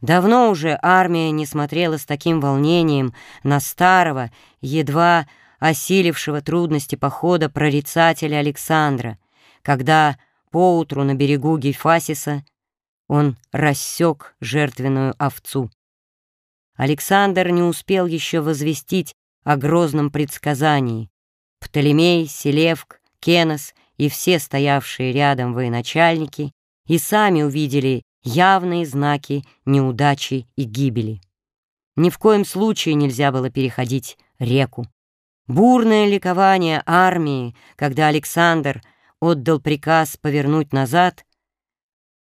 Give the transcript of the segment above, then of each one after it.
Давно уже армия не смотрела с таким волнением на старого, едва осилившего трудности похода прорицателя Александра, когда поутру на берегу Гейфасиса он рассек жертвенную овцу. Александр не успел еще возвестить о грозном предсказании. Птолемей, Селевк, Кенос и все стоявшие рядом военачальники и сами увидели явные знаки неудачи и гибели. Ни в коем случае нельзя было переходить реку. Бурное ликование армии, когда Александр отдал приказ повернуть назад,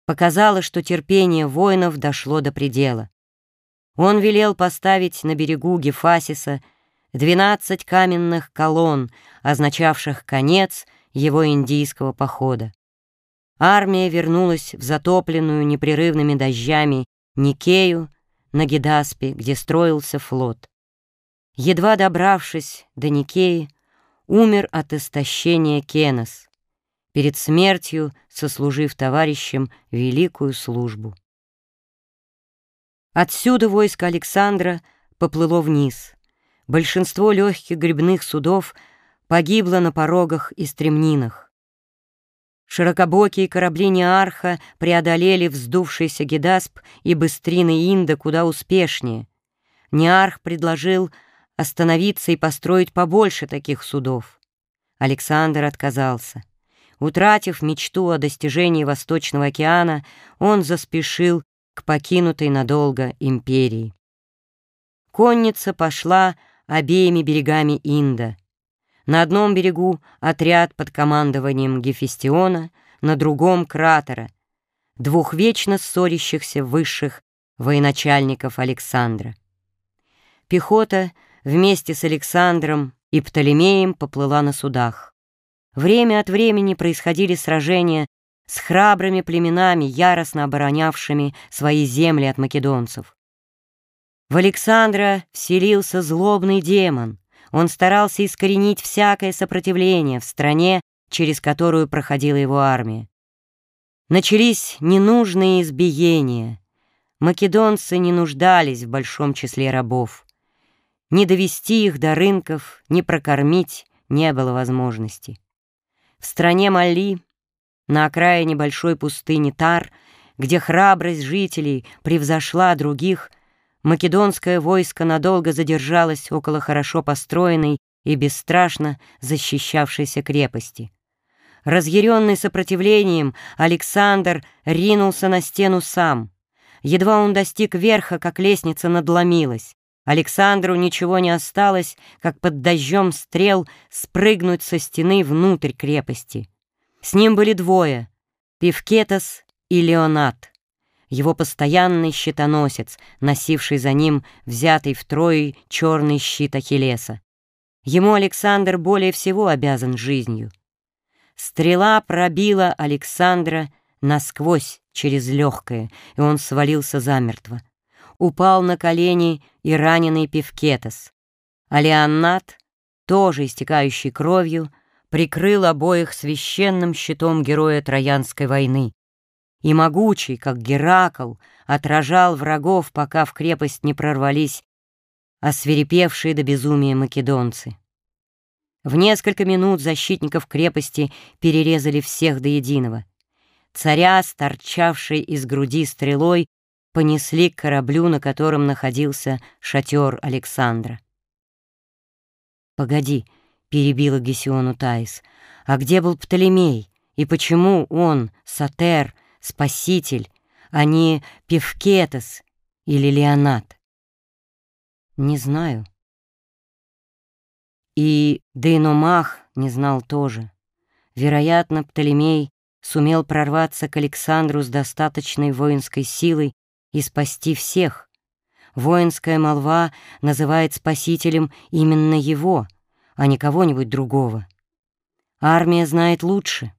показало, что терпение воинов дошло до предела. Он велел поставить на берегу Гефасиса двенадцать каменных колонн, означавших конец его индийского похода. Армия вернулась в затопленную непрерывными дождями Никею на Гедаспе, где строился флот. Едва добравшись до Никеи, умер от истощения Кенос, перед смертью сослужив товарищам великую службу. Отсюда войско Александра поплыло вниз. Большинство легких грибных судов погибло на порогах и стремнинах. Широкобокие корабли Неарха преодолели вздувшийся Гедасп и быстрины Инда куда успешнее. Неарх предложил остановиться и построить побольше таких судов. Александр отказался. Утратив мечту о достижении Восточного океана, он заспешил к покинутой надолго империи. Конница пошла обеими берегами Инда. На одном берегу отряд под командованием Гефестиона, на другом — кратера, двух вечно ссорящихся высших военачальников Александра. Пехота вместе с Александром и Птолемеем поплыла на судах. Время от времени происходили сражения с храбрыми племенами, яростно оборонявшими свои земли от македонцев. В Александра вселился злобный демон. Он старался искоренить всякое сопротивление в стране, через которую проходила его армия. Начались ненужные избиения. Македонцы не нуждались в большом числе рабов. Не довести их до рынков, не прокормить не было возможности. В стране Мали на окраине большой пустыни Тар, где храбрость жителей превзошла других, македонское войско надолго задержалось около хорошо построенной и бесстрашно защищавшейся крепости. Разъяренный сопротивлением, Александр ринулся на стену сам. Едва он достиг верха, как лестница надломилась. Александру ничего не осталось, как под дождем стрел спрыгнуть со стены внутрь крепости. С ним были двое — Певкетос и Леонат, его постоянный щитоносец, носивший за ним взятый втрое черный щит Ахиллеса. Ему Александр более всего обязан жизнью. Стрела пробила Александра насквозь через легкое, и он свалился замертво. Упал на колени и раненый Певкетос. А Леонат, тоже истекающий кровью, прикрыл обоих священным щитом героя Троянской войны. И могучий, как Геракл, отражал врагов, пока в крепость не прорвались освирепевшие до безумия македонцы. В несколько минут защитников крепости перерезали всех до единого. Царя, торчавший из груди стрелой, понесли к кораблю, на котором находился шатер Александра. «Погоди», перебила Гесиону Таис. А где был Птолемей? И почему он, Сатер, спаситель, а не Певкетос или Леонат? Не знаю. И Дейномах не знал тоже. Вероятно, Птолемей сумел прорваться к Александру с достаточной воинской силой и спасти всех. Воинская молва называет спасителем именно его — а не кого-нибудь другого. Армия знает лучше.